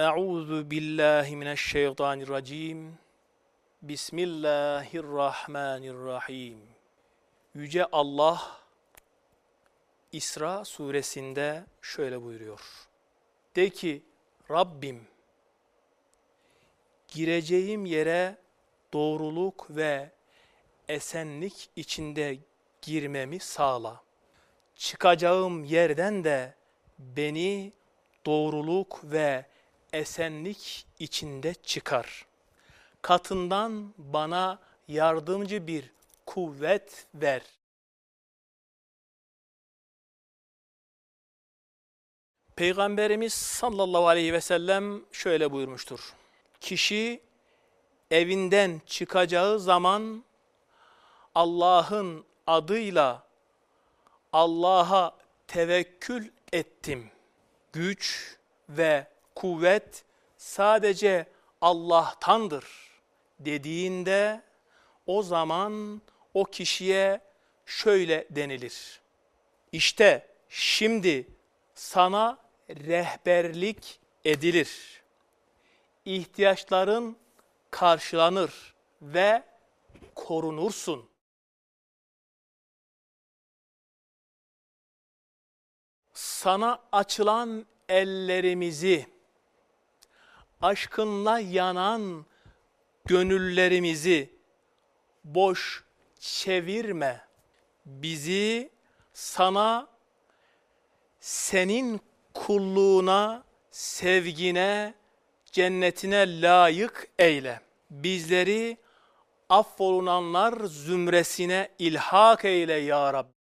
Euzu billahi mineşşeytanirracim. Bismillahirrahmanirrahim. Yüce Allah İsra suresinde şöyle buyuruyor. De ki Rabbim gireceğim yere doğruluk ve esenlik içinde girmemi sağla. Çıkacağım yerden de beni doğruluk ve esenlik içinde çıkar. Katından bana yardımcı bir kuvvet ver. Peygamberimiz sallallahu aleyhi ve sellem şöyle buyurmuştur. Kişi evinden çıkacağı zaman Allah'ın adıyla Allah'a tevekkül ettim. Güç ve kuvvet sadece Allah'tandır dediğinde o zaman o kişiye şöyle denilir. İşte şimdi sana rehberlik edilir. İhtiyaçların karşılanır ve korunursun. Sana açılan ellerimizi, aşkınla yanan gönüllerimizi boş çevirme. Bizi sana, senin kulluğuna, sevgine, cennetine layık eyle. Bizleri affolunanlar zümresine ilhak eyle ya Rabbi.